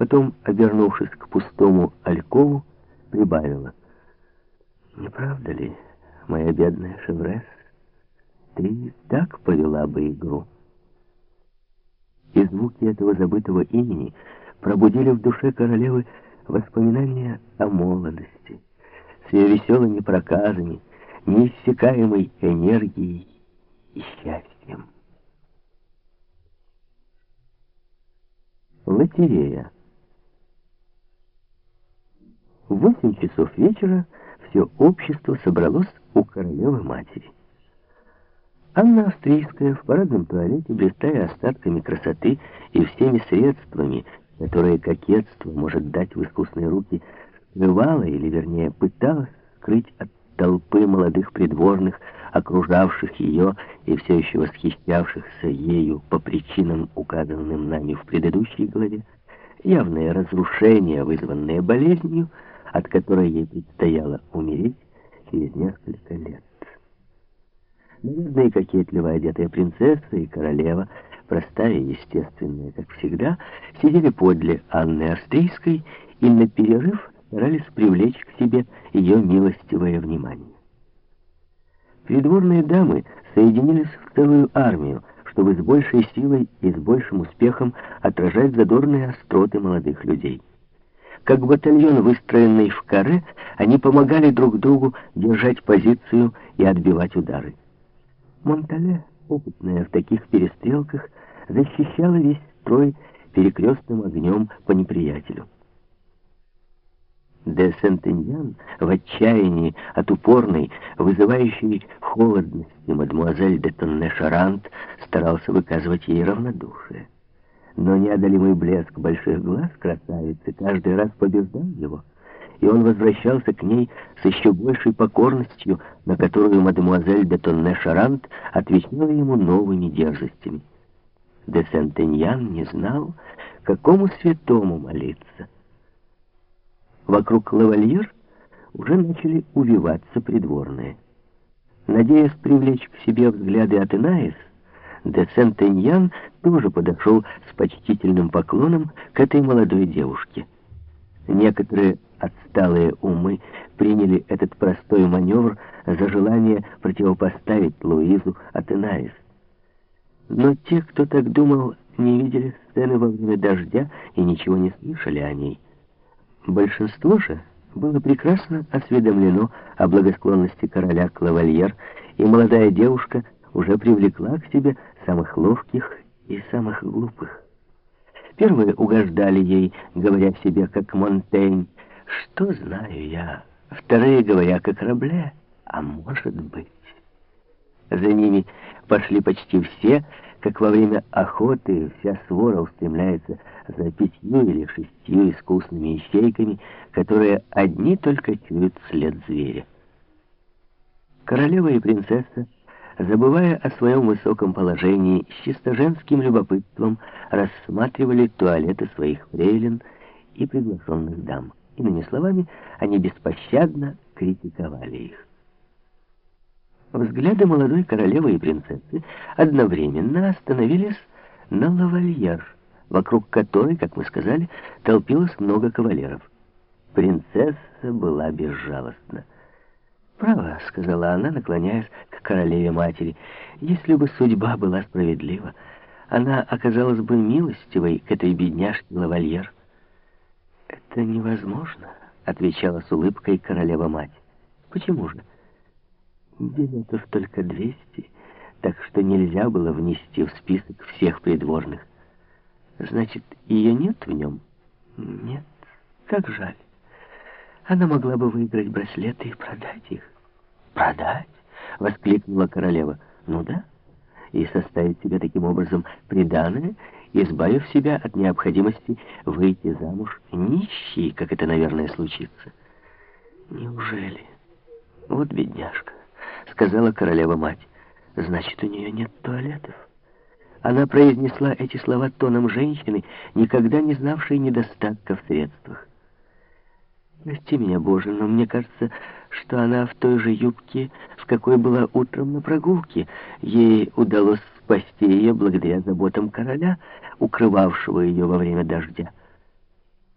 Потом, обернувшись к пустому алькову, прибавила. «Не правда ли, моя бедная Шеврес, ты так повела бы игру?» И звуки этого забытого имени пробудили в душе королевы воспоминания о молодости, с ее веселыми проказами, неиссякаемой энергией и счастьем. Лотерея. В восемь часов вечера все общество собралось у королевы-матери. Анна Австрийская в парадном туалете, блистая остатками красоты и всеми средствами, которые кокетство может дать в искусные руки, скрывала, или вернее пыталась скрыть от толпы молодых придворных, окружавших ее и все еще восхищавшихся ею по причинам, указанным нами в предыдущей главе, явное разрушение, вызванное болезнью, от которой ей предстояло умереть через несколько лет. И кокетливо одетая принцесса и королева, простая и естественная, как всегда, сидели подле Анны Австрийской и на перерыв старались привлечь к себе ее милостивое внимание. Придворные дамы соединились в целую армию, чтобы с большей силой и с большим успехом отражать задорные остроты молодых людей. Как батальон, выстроенный в каре, они помогали друг другу держать позицию и отбивать удары. Монтале, опытная в таких перестрелках, защищала весь строй перекрестным огнем по неприятелю. Де Сентеньян в отчаянии от упорной, вызывающей холодности мадемуазель де Тонне-Шарант старался выказывать ей равнодушие. Но неодолимый блеск больших глаз красавицы каждый раз побеждал его, и он возвращался к ней с еще большей покорностью, на которую мадемуазель де Тонне-Шарант отвечала ему новыми дерзостями. Де Сентеньян не знал, какому святому молиться — Вокруг лавальер уже начали увиваться придворные. Надеясь привлечь к себе взгляды Атенаис, де Сентеньян тоже подошел с почтительным поклоном к этой молодой девушке. Некоторые отсталые умы приняли этот простой маневр за желание противопоставить Луизу Атенаис. Но те, кто так думал, не видели сцены во время дождя и ничего не слышали о ней. Большинство же было прекрасно осведомлено о благосклонности короля к лавальер, и молодая девушка уже привлекла к себе самых ловких и самых глупых. Первые угождали ей, говоря себе, как Монтейн, «Что знаю я?» Вторые, говоря, как Рабле, «А может быть?» За ними пошли почти все, как во время охоты вся свора устремляется за пятью или шестью искусными ищейками, которые одни только чуют след зверя. Королева и принцесса, забывая о своем высоком положении, с чисто женским любопытством рассматривали туалеты своих фрейлин и приглашенных дам. Иными словами, они беспощадно критиковали их. Взгляды молодой королевы и принцессы одновременно остановились на лавальер, вокруг которой, как мы сказали, толпилось много кавалеров. Принцесса была безжалостна. «Право», — сказала она, наклоняясь королеве-матери, — «если бы судьба была справедлива, она оказалась бы милостивой к этой бедняжке лавальер». «Это невозможно», — отвечала с улыбкой королева-мать. «Почему же?» Билетов только 200, так что нельзя было внести в список всех придворных. Значит, ее нет в нем? Нет. Как жаль. Она могла бы выиграть браслеты и продать их. Продать? Воскликнула королева. Ну да. И составить себе таким образом приданое, избавив себя от необходимости выйти замуж нищей, как это, наверное, случится. Неужели? Вот бедняжка сказала королева-мать. «Значит, у нее нет туалетов». Она произнесла эти слова тоном женщины, никогда не знавшей недостатка в средствах. Прости меня, Боже, но мне кажется, что она в той же юбке, в какой была утром на прогулке. Ей удалось спасти ее благодаря заботам короля, укрывавшего ее во время дождя.